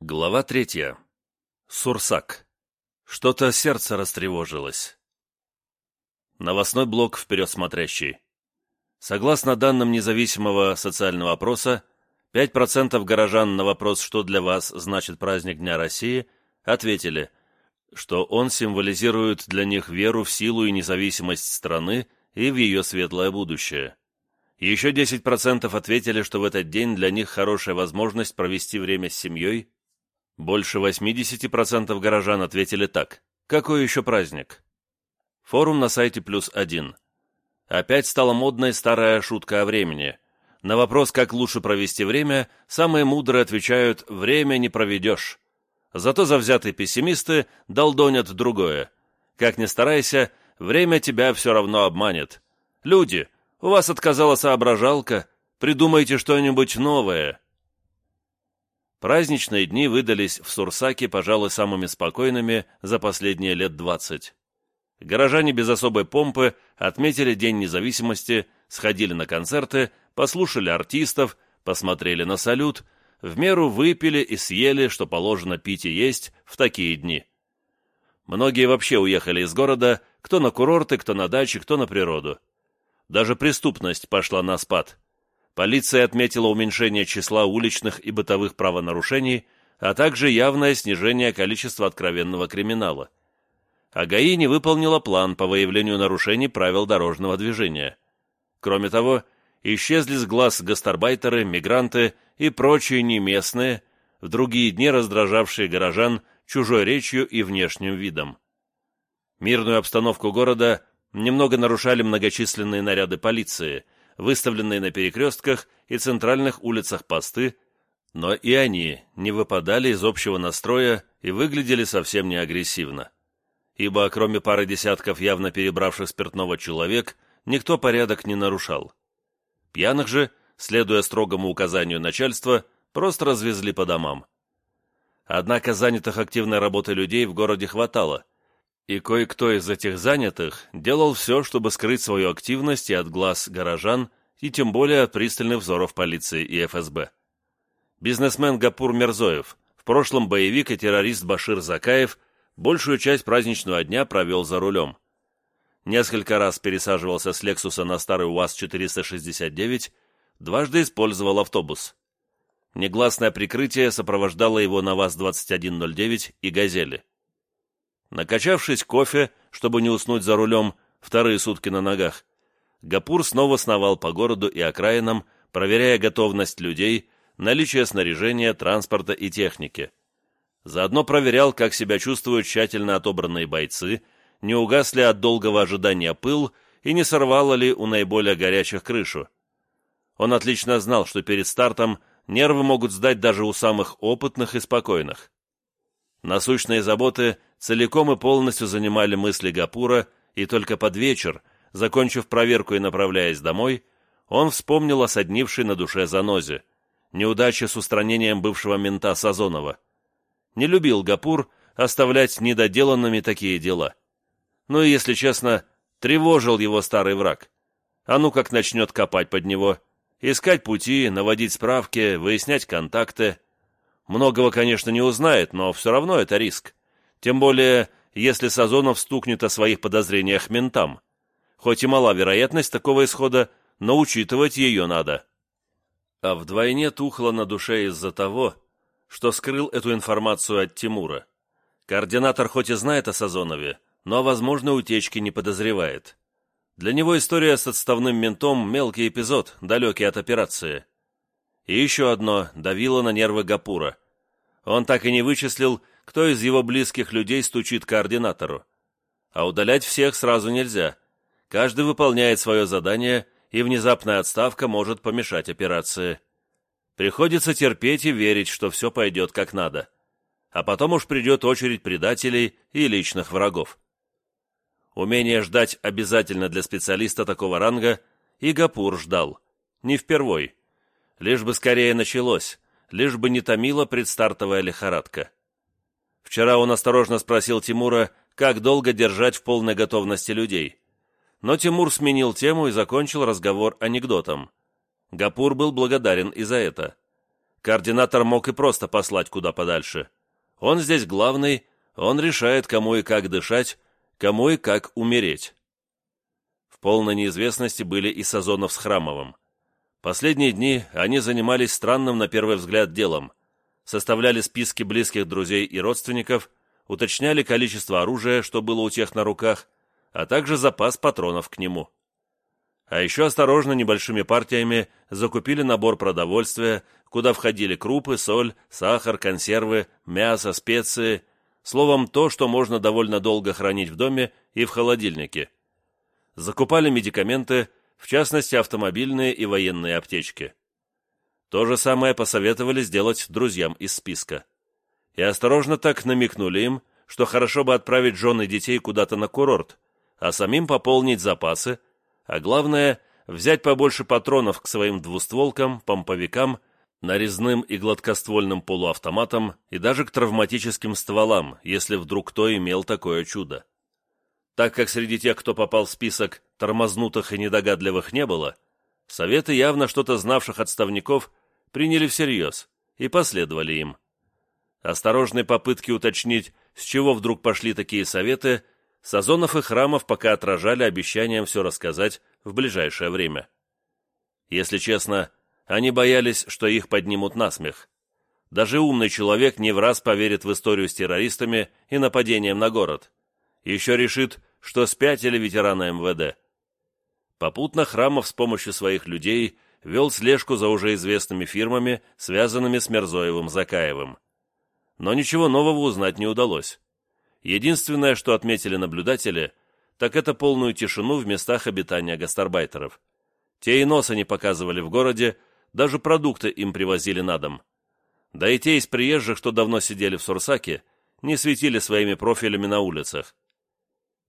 Глава третья. Сурсак. Что-то сердце растревожилось. Новостной блок «Вперед смотрящий». Согласно данным независимого социального опроса, 5% горожан на вопрос «Что для вас значит праздник Дня России?» ответили, что он символизирует для них веру в силу и независимость страны и в ее светлое будущее. Еще 10% ответили, что в этот день для них хорошая возможность провести время с семьей. Больше 80% горожан ответили так. Какой еще праздник? Форум на сайте «Плюс один». Опять стала модной старая шутка о времени. На вопрос, как лучше провести время, самые мудрые отвечают «время не проведешь». Зато завзятые пессимисты долдонят другое. Как ни старайся, время тебя все равно обманет. Люди, у вас отказала соображалка, придумайте что-нибудь новое. Праздничные дни выдались в Сурсаке, пожалуй, самыми спокойными за последние лет двадцать. Горожане без особой помпы отметили День независимости, сходили на концерты, послушали артистов, посмотрели на салют, в меру выпили и съели, что положено пить и есть в такие дни. Многие вообще уехали из города, кто на курорты, кто на дачи, кто на природу. Даже преступность пошла на спад. Полиция отметила уменьшение числа уличных и бытовых правонарушений, а также явное снижение количества откровенного криминала а ГАИ не выполнила план по выявлению нарушений правил дорожного движения. Кроме того, исчезли с глаз гастарбайтеры, мигранты и прочие неместные, в другие дни раздражавшие горожан чужой речью и внешним видом. Мирную обстановку города немного нарушали многочисленные наряды полиции, выставленные на перекрестках и центральных улицах посты, но и они не выпадали из общего настроя и выглядели совсем не агрессивно ибо кроме пары десятков явно перебравших спиртного человек, никто порядок не нарушал. Пьяных же, следуя строгому указанию начальства, просто развезли по домам. Однако занятых активной работой людей в городе хватало, и кое-кто из этих занятых делал все, чтобы скрыть свою активность и от глаз горожан, и тем более от пристальных взоров полиции и ФСБ. Бизнесмен Гапур Мерзоев, в прошлом боевик и террорист Башир Закаев большую часть праздничного дня провел за рулем. Несколько раз пересаживался с «Лексуса» на старый УАЗ-469, дважды использовал автобус. Негласное прикрытие сопровождало его на ВАЗ-2109 и «Газели». Накачавшись кофе, чтобы не уснуть за рулем, вторые сутки на ногах, Гапур снова сновал по городу и окраинам, проверяя готовность людей, наличие снаряжения, транспорта и техники. Заодно проверял, как себя чувствуют тщательно отобранные бойцы, не угасли от долгого ожидания пыл и не сорвало ли у наиболее горячих крышу. Он отлично знал, что перед стартом нервы могут сдать даже у самых опытных и спокойных. Насущные заботы целиком и полностью занимали мысли Гапура, и только под вечер, закончив проверку и направляясь домой, он вспомнил о соднившей на душе занозе, неудаче с устранением бывшего мента Сазонова. Не любил Гапур оставлять недоделанными такие дела. Ну и, если честно, тревожил его старый враг. А ну как начнет копать под него, искать пути, наводить справки, выяснять контакты. Многого, конечно, не узнает, но все равно это риск. Тем более, если Сазонов стукнет о своих подозрениях ментам. Хоть и мала вероятность такого исхода, но учитывать ее надо. А вдвойне тухло на душе из-за того, что скрыл эту информацию от Тимура. Координатор хоть и знает о Сазонове, но о возможной утечке не подозревает. Для него история с отставным ментом – мелкий эпизод, далекий от операции. И еще одно давило на нервы Гапура. Он так и не вычислил, кто из его близких людей стучит координатору. А удалять всех сразу нельзя. Каждый выполняет свое задание, и внезапная отставка может помешать операции. Приходится терпеть и верить, что все пойдет как надо. А потом уж придет очередь предателей и личных врагов. Умение ждать обязательно для специалиста такого ранга, и Гапур ждал. Не впервой. Лишь бы скорее началось, лишь бы не томила предстартовая лихорадка. Вчера он осторожно спросил Тимура, как долго держать в полной готовности людей. Но Тимур сменил тему и закончил разговор анекдотом. Гапур был благодарен и за это. координатор мог и просто послать куда подальше. Он здесь главный, он решает, кому и как дышать, кому и как умереть. В полной неизвестности были и Сазонов с Храмовым. Последние дни они занимались странным на первый взгляд делом. Составляли списки близких друзей и родственников, уточняли количество оружия, что было у тех на руках, а также запас патронов к нему. А еще осторожно небольшими партиями закупили набор продовольствия, куда входили крупы, соль, сахар, консервы, мясо, специи, словом, то, что можно довольно долго хранить в доме и в холодильнике. Закупали медикаменты, в частности автомобильные и военные аптечки. То же самое посоветовали сделать друзьям из списка. И осторожно так намекнули им, что хорошо бы отправить жен и детей куда-то на курорт, а самим пополнить запасы, а главное, взять побольше патронов к своим двустволкам, помповикам, нарезным и гладкоствольным полуавтоматам и даже к травматическим стволам, если вдруг кто имел такое чудо. Так как среди тех, кто попал в список, тормознутых и недогадливых не было, советы явно что-то знавших отставников приняли всерьез и последовали им. Осторожные попытки уточнить, с чего вдруг пошли такие советы – Сазонов и Храмов пока отражали обещанием все рассказать в ближайшее время. Если честно, они боялись, что их поднимут на смех. Даже умный человек не в раз поверит в историю с террористами и нападением на город. Еще решит, что спятили ветераны МВД. Попутно Храмов с помощью своих людей вел слежку за уже известными фирмами, связанными с Мерзоевым-Закаевым. Но ничего нового узнать не удалось. Единственное, что отметили наблюдатели, так это полную тишину в местах обитания гастарбайтеров. Те и носа не показывали в городе, даже продукты им привозили на дом. Да и те из приезжих, что давно сидели в Сурсаке, не светили своими профилями на улицах.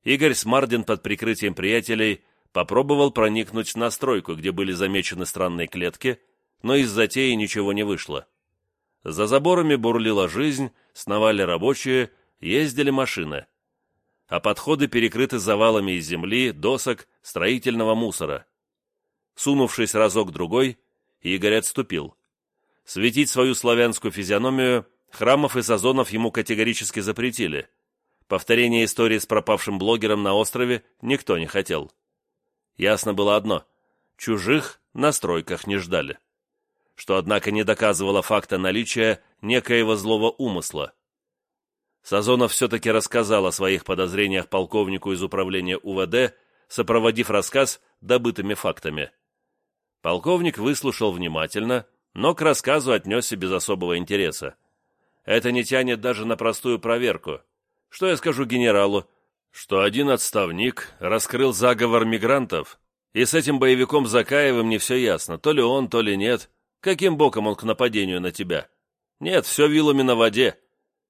Игорь Смардин под прикрытием приятелей попробовал проникнуть на стройку, где были замечены странные клетки, но из затеи ничего не вышло. За заборами бурлила жизнь, сновали рабочие, ездили машины, а подходы перекрыты завалами из земли, досок, строительного мусора. Сунувшись разок-другой, Игорь отступил. Светить свою славянскую физиономию Храмов и Сазонов ему категорически запретили. Повторение истории с пропавшим блогером на острове никто не хотел. Ясно было одно – чужих на стройках не ждали. Что, однако, не доказывало факта наличия некоего злого умысла. Сазонов все-таки рассказал о своих подозрениях полковнику из управления УВД, сопроводив рассказ добытыми фактами. Полковник выслушал внимательно, но к рассказу отнесся без особого интереса. Это не тянет даже на простую проверку. Что я скажу генералу? Что один отставник раскрыл заговор мигрантов, и с этим боевиком Закаевым не все ясно, то ли он, то ли нет. Каким боком он к нападению на тебя? Нет, все вилами на воде.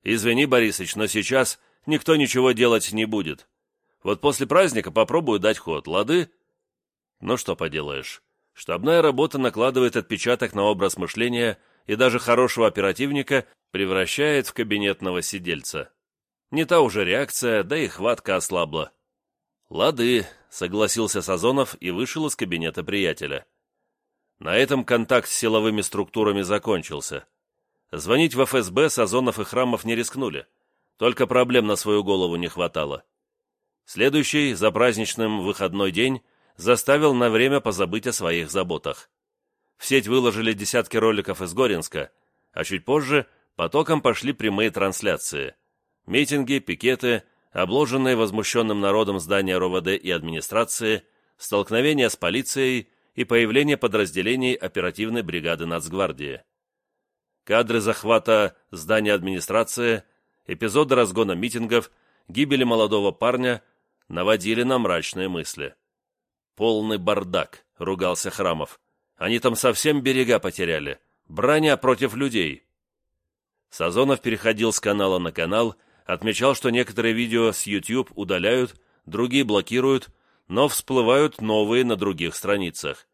Извини, Борисыч, но сейчас никто ничего делать не будет. Вот после праздника попробую дать ход, лады? Ну что поделаешь. Штабная работа накладывает отпечаток на образ мышления и даже хорошего оперативника превращает в кабинетного сидельца. Не та уже реакция, да и хватка ослабла. «Лады», — согласился Сазонов и вышел из кабинета приятеля. На этом контакт с силовыми структурами закончился. Звонить в ФСБ Сазонов и Храмов не рискнули. Только проблем на свою голову не хватало. Следующий, за праздничным выходной день, заставил на время позабыть о своих заботах. В сеть выложили десятки роликов из Горинска, а чуть позже потоком пошли прямые трансляции. Митинги, пикеты, обложенные возмущенным народом здания РОВД и администрации, столкновения с полицией и появление подразделений оперативной бригады Нацгвардии кадры захвата здания администрации, эпизоды разгона митингов, гибели молодого парня наводили на мрачные мысли. «Полный бардак», — ругался Храмов. «Они там совсем берега потеряли. Броня против людей». Сазонов переходил с канала на канал, отмечал, что некоторые видео с YouTube удаляют, другие блокируют, но всплывают новые на других страницах.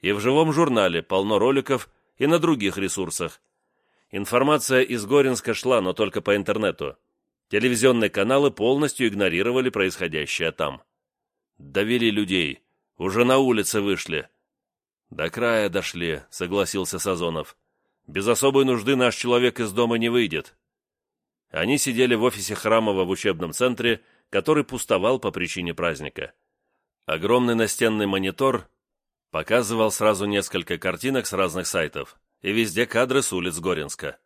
И в живом журнале полно роликов, и на других ресурсах, Информация из Горинска шла, но только по интернету. Телевизионные каналы полностью игнорировали происходящее там. Довели людей. Уже на улице вышли. До края дошли, согласился Сазонов. Без особой нужды наш человек из дома не выйдет». Они сидели в офисе Храмова в учебном центре, который пустовал по причине праздника. Огромный настенный монитор показывал сразу несколько картинок с разных сайтов, и везде кадры с улиц Горинска.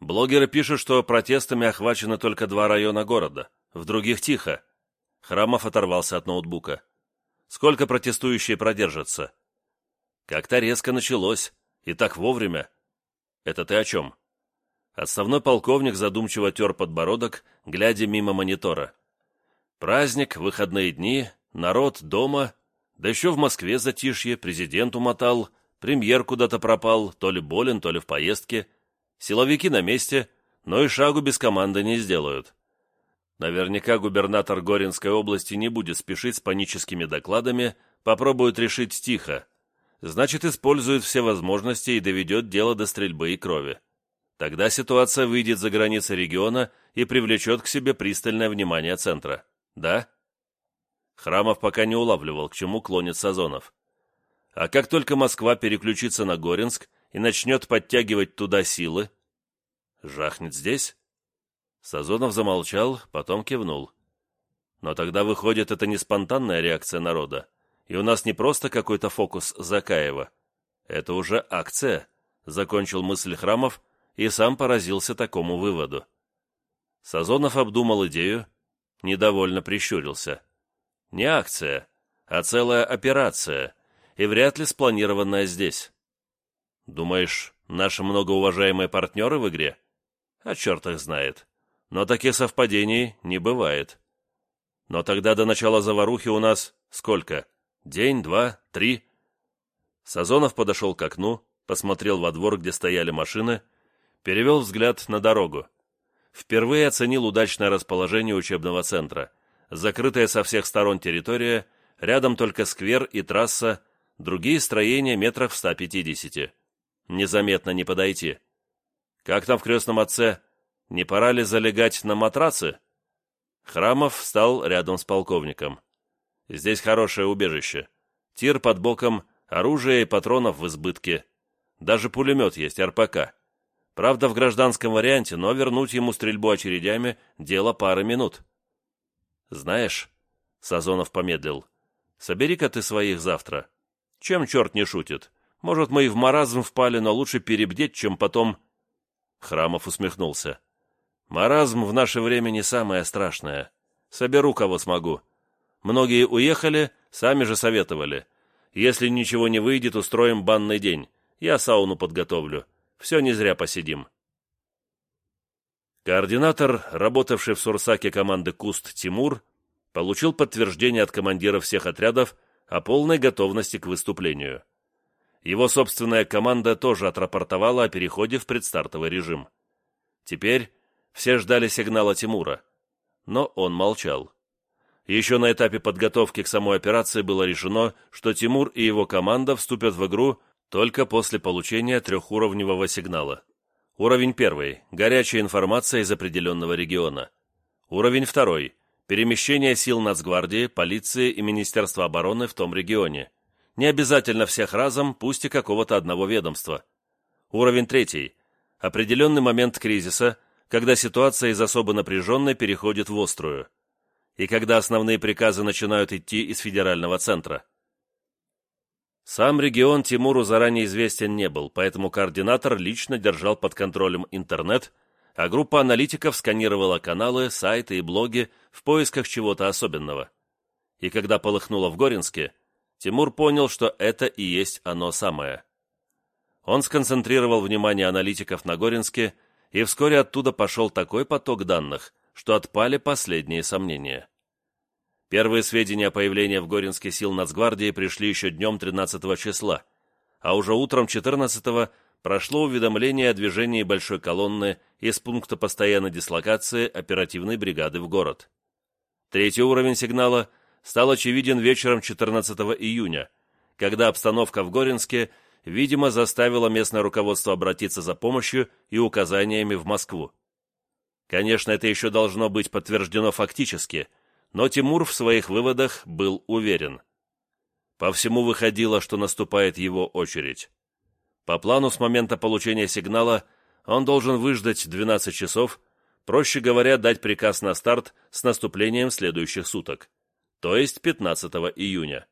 Блогеры пишут, что протестами охвачено только два района города, в других тихо. Храмов оторвался от ноутбука. Сколько протестующие продержатся? Как-то резко началось, и так вовремя. Это ты о чем? Отставной полковник задумчиво тер подбородок, глядя мимо монитора. Праздник, выходные дни, народ дома, да еще в Москве затишье, президент умотал, премьер куда-то пропал, то ли болен, то ли в поездке — Силовики на месте, но и шагу без команды не сделают. Наверняка губернатор Горинской области не будет спешить с паническими докладами, попробует решить тихо. Значит, использует все возможности и доведет дело до стрельбы и крови. Тогда ситуация выйдет за границы региона и привлечет к себе пристальное внимание центра. Да? Храмов пока не улавливал, к чему клонит Сазонов. А как только Москва переключится на Горинск, и начнет подтягивать туда силы. Жахнет здесь? Сазонов замолчал, потом кивнул. Но тогда, выходит, это не спонтанная реакция народа, и у нас не просто какой-то фокус Закаева. Это уже акция, закончил мысль Храмов и сам поразился такому выводу. Сазонов обдумал идею, недовольно прищурился. Не акция, а целая операция, и вряд ли спланированная здесь. Думаешь, наши многоуважаемые партнеры в игре? А черт их знает. Но таких совпадений не бывает. Но тогда до начала заварухи у нас сколько? День, два, три? Сазонов подошел к окну, посмотрел во двор, где стояли машины, перевел взгляд на дорогу. Впервые оценил удачное расположение учебного центра. Закрытая со всех сторон территория, рядом только сквер и трасса, другие строения метрах в 150 незаметно не подойти. Как там в крестном отце? Не пора ли залегать на матрацы? Храмов встал рядом с полковником. Здесь хорошее убежище. Тир под боком, оружие и патронов в избытке. Даже пулемет есть, РПК. Правда, в гражданском варианте, но вернуть ему стрельбу очередями – дело пары минут. «Знаешь», — Сазонов помедлил, — «собери-ка ты своих завтра. Чем черт не шутит? Может, мы и в маразм впали, но лучше перебдеть, чем потом...» Храмов усмехнулся. «Маразм в наше время не самое страшное. Соберу, кого смогу. Многие уехали, сами же советовали. Если ничего не выйдет, устроим банный день. Я сауну подготовлю. Все не зря посидим». Координатор, работавший в Сурсаке команды «Куст» Тимур, получил подтверждение от командиров всех отрядов о полной готовности к выступлению. Его собственная команда тоже отрапортовала о переходе в предстартовый режим. Теперь все ждали сигнала Тимура, но он молчал. Еще на этапе подготовки к самой операции было решено, что Тимур и его команда вступят в игру только после получения трехуровневого сигнала. Уровень первый – горячая информация из определенного региона. Уровень второй – перемещение сил Нацгвардии, полиции и Министерства обороны в том регионе. Не обязательно всех разом, пусть и какого-то одного ведомства. Уровень третий. Определенный момент кризиса, когда ситуация из особо напряженной переходит в острую. И когда основные приказы начинают идти из федерального центра. Сам регион Тимуру заранее известен не был, поэтому координатор лично держал под контролем интернет, а группа аналитиков сканировала каналы, сайты и блоги в поисках чего-то особенного. И когда полыхнуло в Горинске, Тимур понял, что это и есть оно самое. Он сконцентрировал внимание аналитиков на Горинске, и вскоре оттуда пошел такой поток данных, что отпали последние сомнения. Первые сведения о появлении в Горинске сил Нацгвардии пришли еще днем 13 числа, а уже утром 14 прошло уведомление о движении большой колонны из пункта постоянной дислокации оперативной бригады в город. Третий уровень сигнала стал очевиден вечером 14 июня, когда обстановка в Горинске, видимо, заставила местное руководство обратиться за помощью и указаниями в Москву. Конечно, это еще должно быть подтверждено фактически, но Тимур в своих выводах был уверен. По всему выходило, что наступает его очередь. По плану с момента получения сигнала он должен выждать 12 часов, проще говоря, дать приказ на старт с наступлением следующих суток, то есть 15 июня.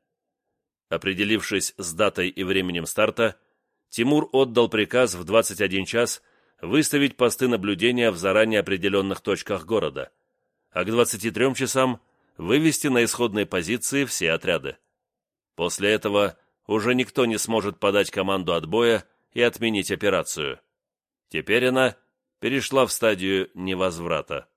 Определившись с датой и временем старта, Тимур отдал приказ в 21 час выставить посты наблюдения в заранее определенных точках города, а к 23 часам вывести на исходные позиции все отряды. После этого уже никто не сможет подать команду отбоя и отменить операцию. Теперь она перешла в стадию невозврата.